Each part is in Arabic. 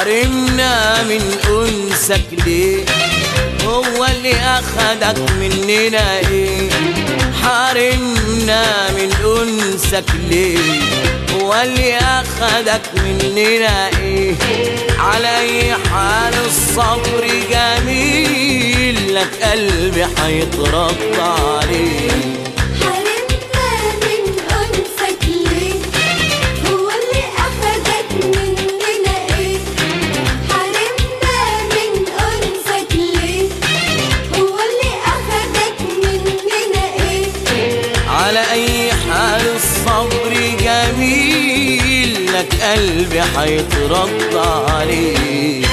حرمنا من أنسك ليه هو اللي أخدك مننا إيه حرمنا من أنسك ليه هو اللي أخدك مننا إيه على أي حال الصبر جميل لك قلبي حيترضى عليه على أي حال الصبر جميل لك قلبي حيترضى عليه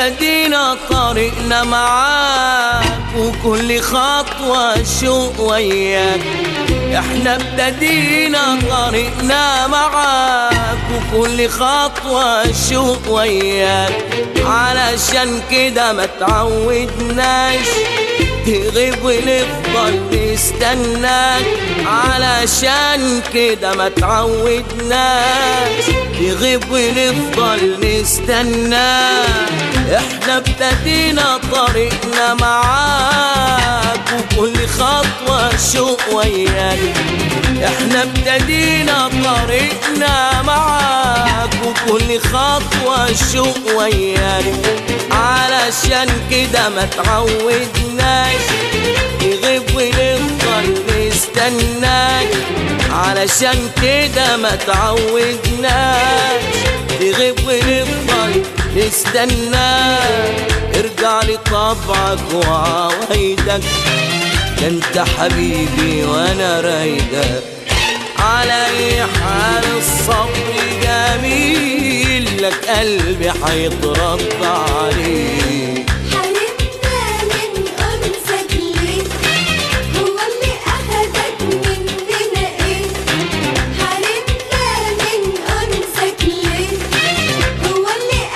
ابتدينا طريقنا معاك وكل خطوة شوق وياك إحنا ابتدينا طريقنا معاك وكل خطوة شوق وياك علشان كده ما تعودناش. تغيب ونفضل نستناك علشان كده ما تعودناش. تغيب ونفضل نستناك إحنا ابتدينا طريقنا معاك وكل خطوة شوق وياك إحنا ابتدينا طريقنا وكل خطوة شوق وياك علشان كده ما تعودناش. نغيب ونفضل نستناك علشان كده ما تعودناش. نغيب ونفضل نستناك ارجع لطبعك وعوايدك ده انت حبيبي وأنا رايدك. على اي حال الصبر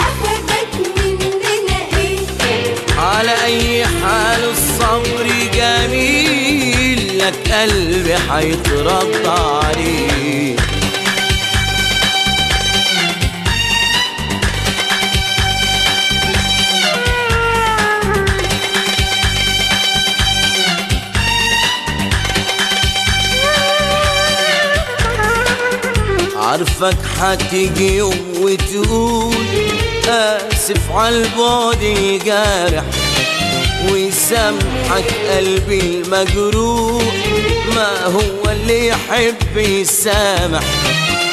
أخدك مننا إيه على أي حال الصبر جميل لك قلبي حيترضى عليه عارفك حتيجي وتقول آسف عالبعد الجارح ويسامحك قلبي المجروح. ما هو اللي يحب يسامح؟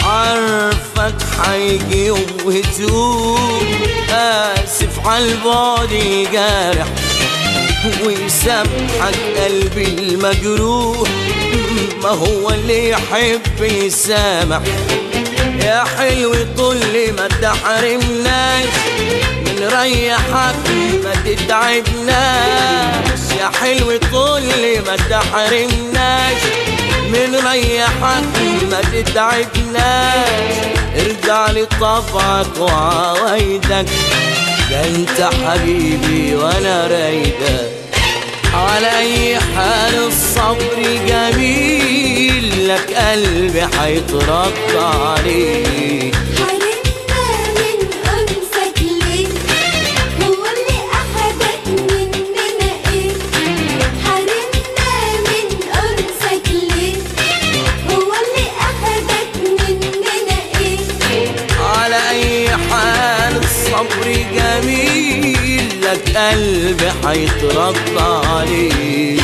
عارفك حيجي وتقول آسف عالبعد الجارح ويسامحك قلبي المجروح. ما هو اللي يحب يسامح؟ يا حلو طول ما تحرمناش. من ريحك ما تتعبناش. يا حلو طول ما تحرمناش. من ريحك ما تتعبناش. ارجع لطبعك وعوايدك ده انت حبيبي وأنا رايدك. على اي حال الصبر جميل. قلبي مننا إيه؟ إيه؟ على أي حال الصبر جميل لك قلبي حيترضى عليه